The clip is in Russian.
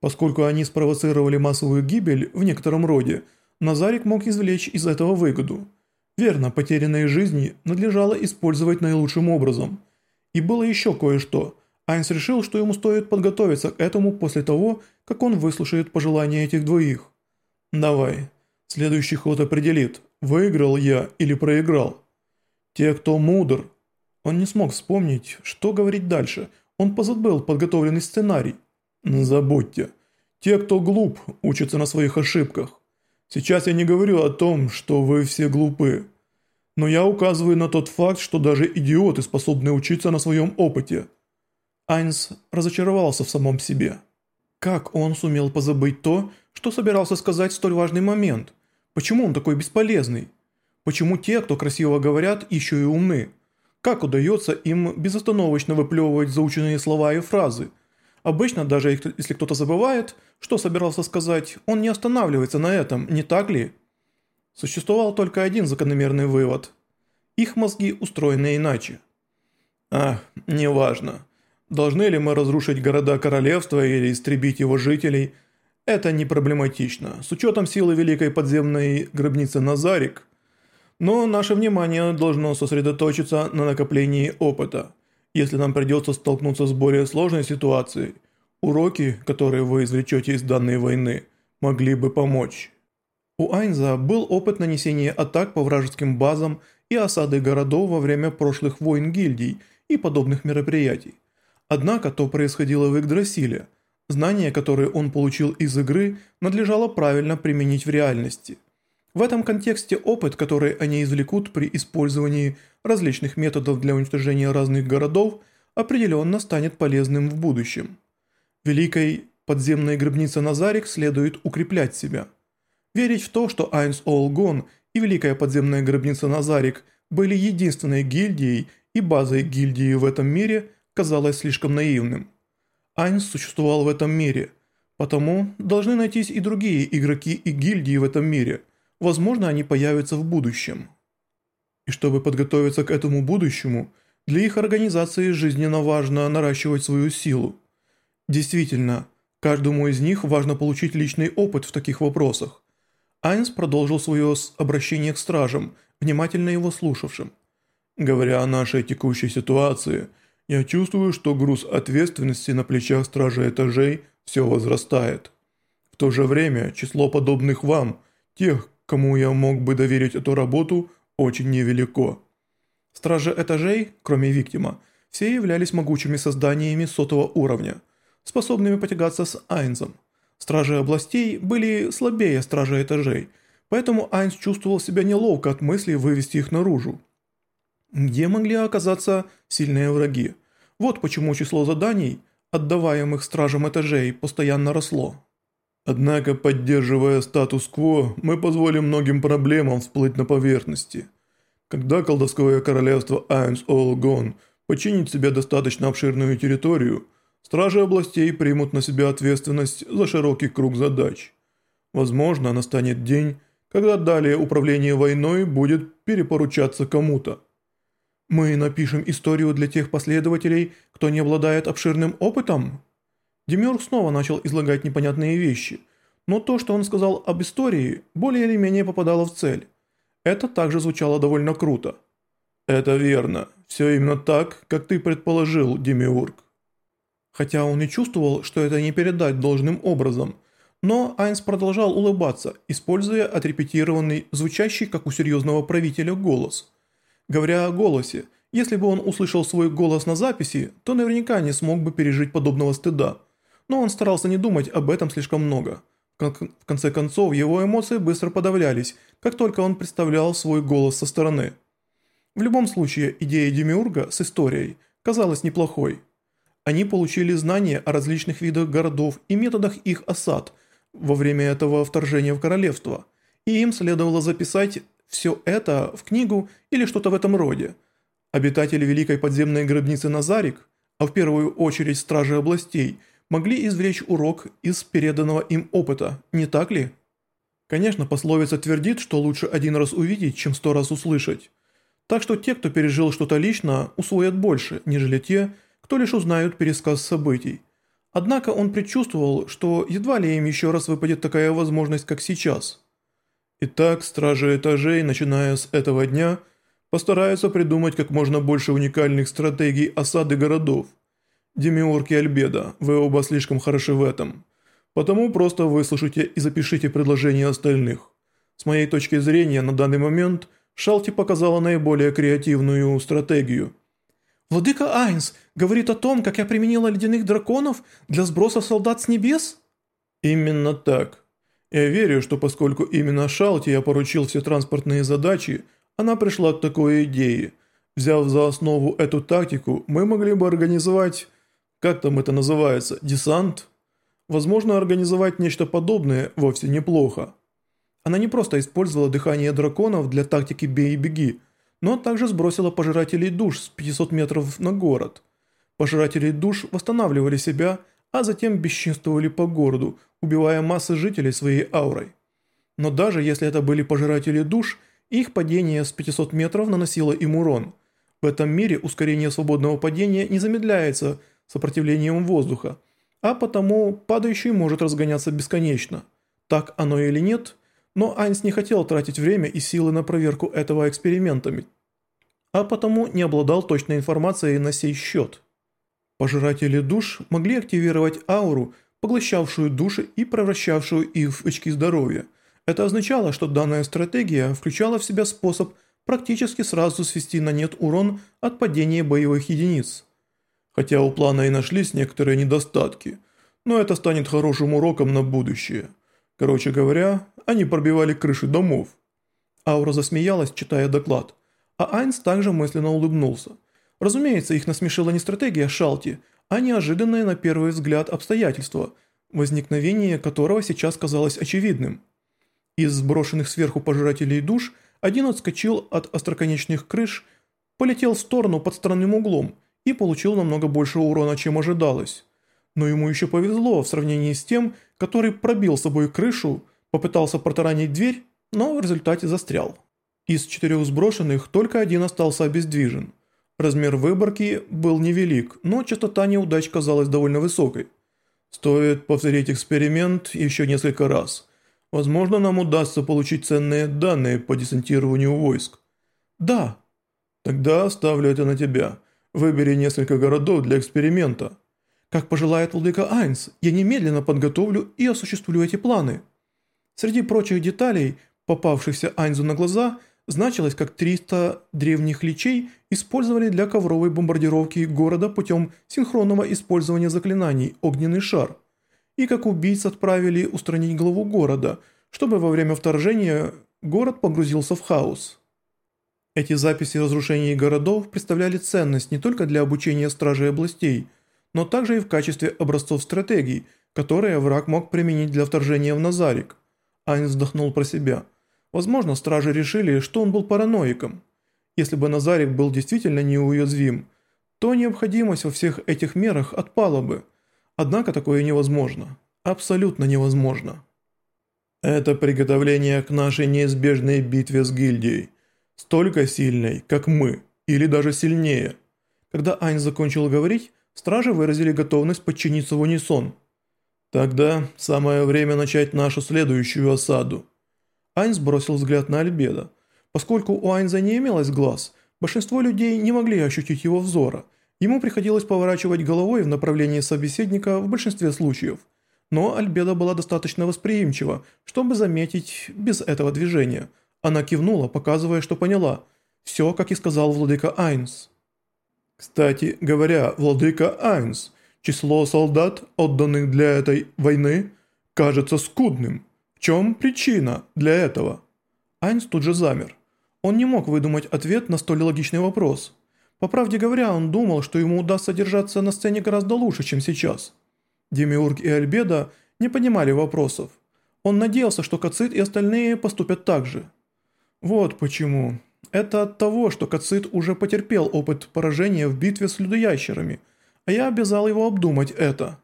Поскольку они спровоцировали массовую гибель в некотором роде, Назарик мог извлечь из этого выгоду. Верно, потерянные жизни надлежало использовать наилучшим образом. И было еще кое-что. Айнс решил, что ему стоит подготовиться к этому после того, как он выслушает пожелания этих двоих. «Давай. Следующий ход определит, выиграл я или проиграл. Те, кто мудр». Он не смог вспомнить, что говорить дальше. Он позабыл подготовленный сценарий. Забудьте. Те, кто глуп, учатся на своих ошибках. Сейчас я не говорю о том, что вы все глупы. Но я указываю на тот факт, что даже идиоты способны учиться на своем опыте. Айнс разочаровался в самом себе. Как он сумел позабыть то, что собирался сказать в столь важный момент? Почему он такой бесполезный? Почему те, кто красиво говорят, еще и умны? Как удается им безостановочно выплевывать заученные слова и фразы – Обычно, даже если кто-то забывает, что собирался сказать, он не останавливается на этом, не так ли? Существовал только один закономерный вывод. Их мозги устроены иначе. А, неважно. Должны ли мы разрушить города королевства или истребить его жителей? Это не проблематично, с учетом силы великой подземной гробницы Назарик. Но наше внимание должно сосредоточиться на накоплении опыта – если нам придется столкнуться с более сложной ситуацией, уроки, которые вы извлечете из данной войны, могли бы помочь. У Айнза был опыт нанесения атак по вражеским базам и осады городов во время прошлых войн гильдий и подобных мероприятий. Однако то происходило в Игдрасиле. Знания, которые он получил из игры, надлежало правильно применить в реальности – в этом контексте опыт, который они извлекут при использовании различных методов для уничтожения разных городов, определенно станет полезным в будущем. Великой подземной гробнице Назарик следует укреплять себя. Верить в то, что Айнс Олгон и Великая подземная гробница Назарик были единственной гильдией и базой гильдии в этом мире, казалось слишком наивным. Айнс существовал в этом мире, потому должны найтись и другие игроки и гильдии в этом мире – Возможно, они появятся в будущем. И чтобы подготовиться к этому будущему, для их организации жизненно важно наращивать свою силу. Действительно, каждому из них важно получить личный опыт в таких вопросах. Айнс продолжил свое обращение к стражам, внимательно его слушавшим. Говоря о нашей текущей ситуации, я чувствую, что груз ответственности на плечах стражи этажей все возрастает. В то же время число подобных вам, тех, кому я мог бы доверить эту работу, очень невелико. Стражи этажей, кроме Виктима, все являлись могучими созданиями сотого уровня, способными потягаться с Айнзом. Стражи областей были слабее стражи этажей, поэтому Айнс чувствовал себя неловко от мысли вывести их наружу. Где могли оказаться сильные враги? Вот почему число заданий, отдаваемых стражам этажей, постоянно росло. Однако, поддерживая статус-кво, мы позволим многим проблемам всплыть на поверхности. Когда колдовское королевство Айнс Олгон починит себе достаточно обширную территорию, стражи областей примут на себя ответственность за широкий круг задач. Возможно, настанет день, когда далее управление войной будет перепоручаться кому-то. Мы напишем историю для тех последователей, кто не обладает обширным опытом? Демиург снова начал излагать непонятные вещи, но то, что он сказал об истории, более или менее попадало в цель. Это также звучало довольно круто. «Это верно. Все именно так, как ты предположил, Демиург». Хотя он и чувствовал, что это не передать должным образом, но Айнс продолжал улыбаться, используя отрепетированный, звучащий как у серьезного правителя голос. Говоря о голосе, если бы он услышал свой голос на записи, то наверняка не смог бы пережить подобного стыда – но он старался не думать об этом слишком много. В конце концов, его эмоции быстро подавлялись, как только он представлял свой голос со стороны. В любом случае, идея Демиурга с историей казалась неплохой. Они получили знания о различных видах городов и методах их осад во время этого вторжения в королевство, и им следовало записать все это в книгу или что-то в этом роде. Обитатели Великой подземной гробницы Назарик, а в первую очередь стражи областей – могли извлечь урок из переданного им опыта, не так ли? Конечно, пословица твердит, что лучше один раз увидеть, чем сто раз услышать. Так что те, кто пережил что-то лично, усвоят больше, нежели те, кто лишь узнают пересказ событий. Однако он предчувствовал, что едва ли им еще раз выпадет такая возможность, как сейчас. Итак, стражи этажей, начиная с этого дня, постараются придумать как можно больше уникальных стратегий осады городов. Демиург и Альбеда, вы оба слишком хороши в этом. Потому просто выслушайте и запишите предложения остальных. С моей точки зрения, на данный момент Шалти показала наиболее креативную стратегию – «Владыка Айнс говорит о том, как я применила ледяных драконов для сброса солдат с небес?» «Именно так. Я верю, что поскольку именно Шалти я поручил все транспортные задачи, она пришла к такой идее. Взяв за основу эту тактику, мы могли бы организовать... Как там это называется? Десант?» Возможно, организовать нечто подобное вовсе неплохо. Она не просто использовала дыхание драконов для тактики «бей и беги», но также сбросила пожирателей душ с 500 метров на город. Пожиратели душ восстанавливали себя, а затем бесчинствовали по городу, убивая массы жителей своей аурой. Но даже если это были пожиратели душ, их падение с 500 метров наносило им урон. В этом мире ускорение свободного падения не замедляется сопротивлением воздуха, а потому падающий может разгоняться бесконечно. Так оно или нет – но Айнс не хотел тратить время и силы на проверку этого экспериментами, а потому не обладал точной информацией на сей счет. Пожиратели душ могли активировать ауру, поглощавшую души и превращавшую их в очки здоровья. Это означало, что данная стратегия включала в себя способ практически сразу свести на нет урон от падения боевых единиц. Хотя у плана и нашлись некоторые недостатки, но это станет хорошим уроком на будущее – Короче говоря, они пробивали крыши домов. Аура засмеялась, читая доклад, а Айнс также мысленно улыбнулся. Разумеется, их насмешила не стратегия Шалти, а неожиданное на первый взгляд обстоятельство, возникновение которого сейчас казалось очевидным. Из сброшенных сверху пожирателей душ один отскочил от остроконечных крыш, полетел в сторону под странным углом и получил намного больше урона, чем ожидалось. Но ему еще повезло в сравнении с тем, который пробил собой крышу, попытался протаранить дверь, но в результате застрял. Из четырех сброшенных только один остался обездвижен. Размер выборки был невелик, но частота неудач казалась довольно высокой. Стоит повторить эксперимент еще несколько раз. Возможно, нам удастся получить ценные данные по десантированию войск. Да. Тогда оставлю это на тебя. Выбери несколько городов для эксперимента. Как пожелает владыка Айнс, я немедленно подготовлю и осуществлю эти планы. Среди прочих деталей, попавшихся Айнзу на глаза, значилось, как 300 древних личей использовали для ковровой бомбардировки города путем синхронного использования заклинаний «Огненный шар», и как убийц отправили устранить главу города, чтобы во время вторжения город погрузился в хаос. Эти записи разрушений городов представляли ценность не только для обучения стражей областей – но также и в качестве образцов стратегий, которые враг мог применить для вторжения в Назарик. Айн вздохнул про себя. Возможно, стражи решили, что он был параноиком. Если бы Назарик был действительно неуязвим, то необходимость во всех этих мерах отпала бы. Однако такое невозможно. Абсолютно невозможно. Это приготовление к нашей неизбежной битве с гильдией. Столько сильной, как мы, или даже сильнее. Когда Айн закончил говорить, Стражи выразили готовность подчиниться в унисон. Тогда самое время начать нашу следующую осаду. Айнс бросил взгляд на Альбеда. Поскольку у Айнза не имелось глаз, большинство людей не могли ощутить его взора. Ему приходилось поворачивать головой в направлении собеседника в большинстве случаев. Но Альбеда была достаточно восприимчива, чтобы заметить без этого движения. Она кивнула, показывая, что поняла. Все, как и сказал владыка Айнс. Кстати говоря, владыка Айнс, число солдат, отданных для этой войны, кажется скудным. В чем причина для этого? Айнс тут же замер. Он не мог выдумать ответ на столь логичный вопрос. По правде говоря, он думал, что ему удастся держаться на сцене гораздо лучше, чем сейчас. Демиург и Альбеда не понимали вопросов. Он надеялся, что Кацит и остальные поступят так же. Вот почему. Это от того, что Кацит уже потерпел опыт поражения в битве с людоящерами, а я обязал его обдумать это.